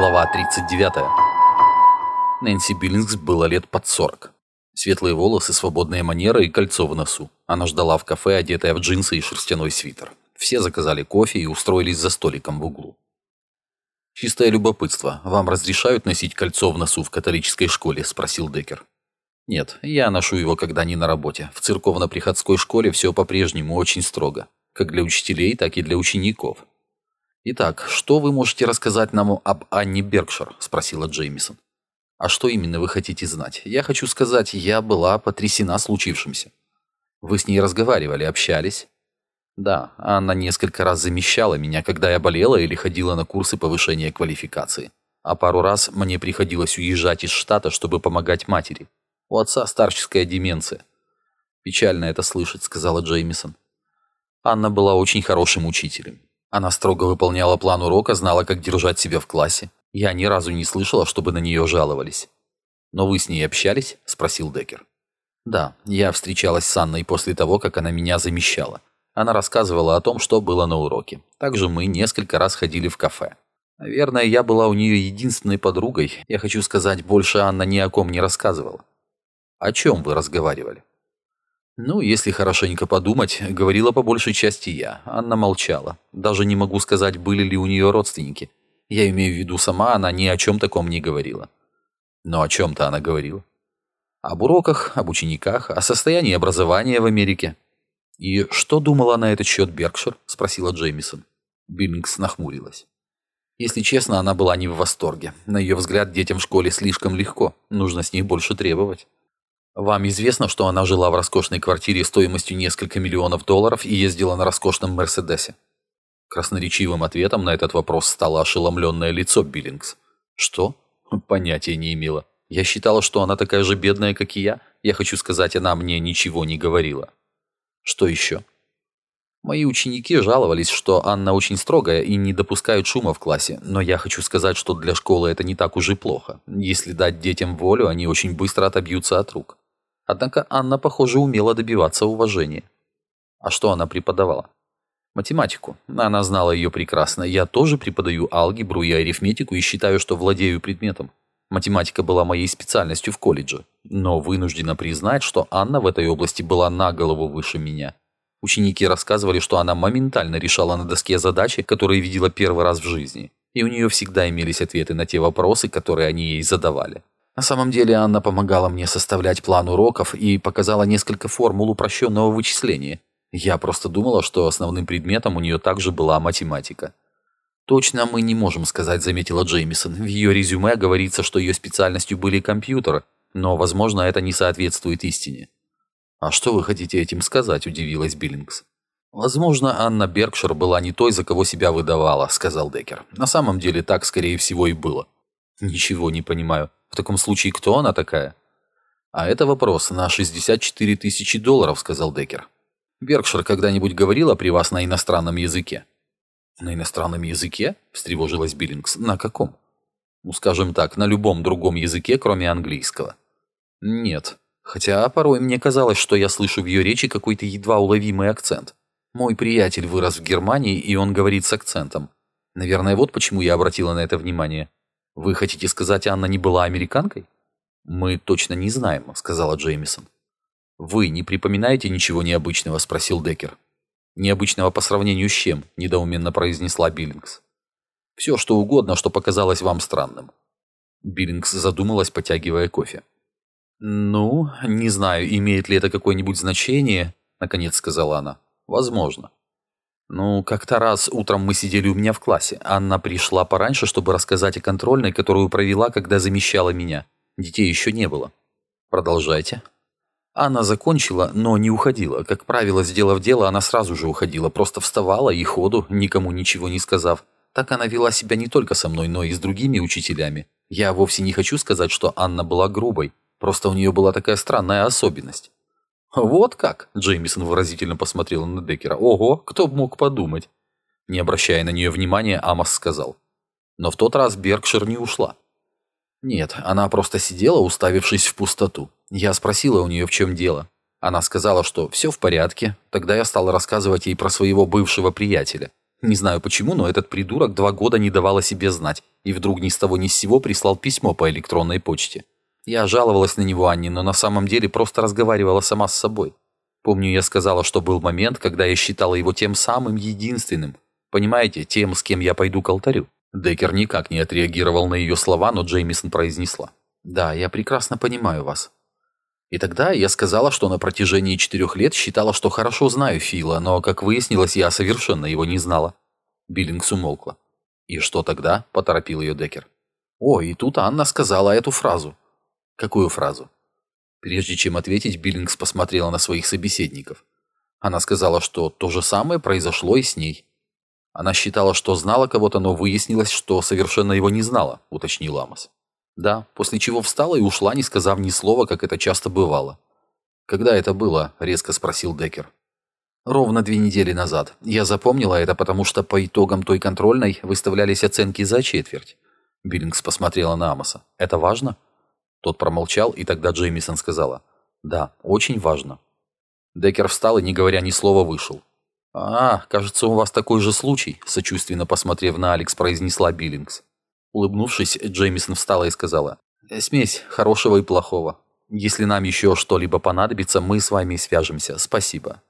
Глава 39. Нэнси Биллингс было лет под 40. Светлые волосы, свободные манеры и кольцо в носу. Она ждала в кафе, одетая в джинсы и шерстяной свитер. Все заказали кофе и устроились за столиком в углу. «Чистое любопытство. Вам разрешают носить кольцо в носу в католической школе?» – спросил Деккер. «Нет, я ношу его, когда не на работе. В церковно-приходской школе все по-прежнему очень строго. Как для учителей, так и для учеников. «Итак, что вы можете рассказать нам об Анне Беркшир?» – спросила Джеймисон. «А что именно вы хотите знать? Я хочу сказать, я была потрясена случившимся. Вы с ней разговаривали, общались?» «Да, Анна несколько раз замещала меня, когда я болела или ходила на курсы повышения квалификации. А пару раз мне приходилось уезжать из штата, чтобы помогать матери. У отца старческая деменция». «Печально это слышать», – сказала Джеймисон. Анна была очень хорошим учителем. Она строго выполняла план урока, знала, как держать себя в классе. Я ни разу не слышала, чтобы на нее жаловались. «Но вы с ней общались?» – спросил Деккер. «Да, я встречалась с Анной после того, как она меня замещала. Она рассказывала о том, что было на уроке. Также мы несколько раз ходили в кафе. Наверное, я была у нее единственной подругой. Я хочу сказать, больше Анна ни о ком не рассказывала. О чем вы разговаривали? Ну, если хорошенько подумать, говорила по большей части я. Анна молчала. Даже не могу сказать, были ли у нее родственники. Я имею в виду сама, она ни о чем таком не говорила. Но о чем-то она говорила. Об уроках, об учениках, о состоянии образования в Америке. «И что думала на этот счет Беркшир?» – спросила Джеймисон. Биллингс нахмурилась. Если честно, она была не в восторге. На ее взгляд, детям в школе слишком легко. Нужно с них больше требовать. Вам известно, что она жила в роскошной квартире стоимостью несколько миллионов долларов и ездила на роскошном Мерседесе? Красноречивым ответом на этот вопрос стало ошеломленное лицо Биллингс. Что? Понятия не имела. Я считала, что она такая же бедная, как и я. Я хочу сказать, она мне ничего не говорила. Что еще? Мои ученики жаловались, что Анна очень строгая и не допускает шума в классе, но я хочу сказать, что для школы это не так уж и плохо. Если дать детям волю, они очень быстро отобьются от рук. Однако Анна, похоже, умела добиваться уважения. А что она преподавала? Математику. Она знала ее прекрасно. Я тоже преподаю алгебру и арифметику и считаю, что владею предметом. Математика была моей специальностью в колледже. Но вынуждена признать, что Анна в этой области была на голову выше меня. Ученики рассказывали, что она моментально решала на доске задачи, которые видела первый раз в жизни. И у нее всегда имелись ответы на те вопросы, которые они ей задавали. На самом деле Анна помогала мне составлять план уроков и показала несколько формул упрощенного вычисления. Я просто думала, что основным предметом у нее также была математика. «Точно мы не можем сказать», — заметила Джеймисон. В ее резюме говорится, что ее специальностью были компьютеры, но, возможно, это не соответствует истине. «А что вы хотите этим сказать?» – удивилась Биллингс. «Возможно, Анна Беркшир была не той, за кого себя выдавала», – сказал Деккер. «На самом деле так, скорее всего, и было». «Ничего не понимаю. В таком случае, кто она такая?» «А это вопрос на 64 тысячи долларов», — сказал Деккер. «Беркшир когда-нибудь говорила при вас на иностранном языке?» «На иностранном языке?» — встревожилась Биллингс. «На каком?» «Ну, скажем так, на любом другом языке, кроме английского». «Нет. Хотя порой мне казалось, что я слышу в ее речи какой-то едва уловимый акцент. Мой приятель вырос в Германии, и он говорит с акцентом. Наверное, вот почему я обратила на это внимание. «Вы хотите сказать, Анна не была американкой?» «Мы точно не знаем», — сказала Джеймисон. «Вы не припоминаете ничего необычного?» — спросил Деккер. «Необычного по сравнению с чем?» — недоуменно произнесла Биллингс. «Все, что угодно, что показалось вам странным». Биллингс задумалась, потягивая кофе. «Ну, не знаю, имеет ли это какое-нибудь значение», — наконец сказала она. «Возможно». Ну, как-то раз утром мы сидели у меня в классе. Анна пришла пораньше, чтобы рассказать о контрольной, которую провела, когда замещала меня. Детей еще не было. Продолжайте. Анна закончила, но не уходила. Как правило, сделав дело, она сразу же уходила. Просто вставала и ходу, никому ничего не сказав. Так она вела себя не только со мной, но и с другими учителями. Я вовсе не хочу сказать, что Анна была грубой. Просто у нее была такая странная особенность. «Вот как?» – Джеймисон выразительно посмотрел на Деккера. «Ого, кто бы мог подумать?» Не обращая на нее внимания, Амос сказал. Но в тот раз Беркшир не ушла. Нет, она просто сидела, уставившись в пустоту. Я спросила у нее, в чем дело. Она сказала, что все в порядке. Тогда я стал рассказывать ей про своего бывшего приятеля. Не знаю почему, но этот придурок два года не давал о себе знать, и вдруг ни с того ни с сего прислал письмо по электронной почте. Я жаловалась на него Анне, но на самом деле просто разговаривала сама с собой. Помню, я сказала, что был момент, когда я считала его тем самым единственным. Понимаете, тем, с кем я пойду к алтарю. Деккер никак не отреагировал на ее слова, но Джеймисон произнесла. «Да, я прекрасно понимаю вас». И тогда я сказала, что на протяжении четырех лет считала, что хорошо знаю Фила, но, как выяснилось, я совершенно его не знала. Биллингс умолкла. «И что тогда?» – поторопил ее Деккер. «О, и тут Анна сказала эту фразу». «Какую фразу?» Прежде чем ответить, Биллингс посмотрела на своих собеседников. Она сказала, что то же самое произошло и с ней. Она считала, что знала кого-то, но выяснилось, что совершенно его не знала, уточнил Амос. Да, после чего встала и ушла, не сказав ни слова, как это часто бывало. «Когда это было?» – резко спросил Деккер. «Ровно две недели назад. Я запомнила это, потому что по итогам той контрольной выставлялись оценки за четверть». Биллингс посмотрела на Амоса. «Это важно?» Тот промолчал, и тогда Джеймисон сказала. «Да, очень важно». Деккер встал и, не говоря ни слова, вышел. «А, кажется, у вас такой же случай», – сочувственно посмотрев на Алекс, произнесла Биллингс. Улыбнувшись, Джеймисон встала и сказала. «Смесь хорошего и плохого. Если нам еще что-либо понадобится, мы с вами свяжемся. Спасибо».